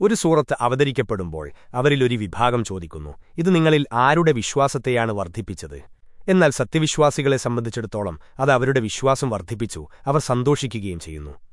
ഒരു സൂറത്ത് അവതരിക്കപ്പെടുമ്പോൾ അവരിലൊരു വിഭാഗം ചോദിക്കുന്നു ഇത് നിങ്ങളിൽ ആരുടെ വിശ്വാസത്തെയാണ് വർദ്ധിപ്പിച്ചത്? എന്നാൽ സത്യവിശ്വാസികളെ സംബന്ധിച്ചിടത്തോളം അത് അവരുടെ വിശ്വാസം വർദ്ധിപ്പിച്ചു അവർ സന്തോഷിക്കുകയും ചെയ്യുന്നു.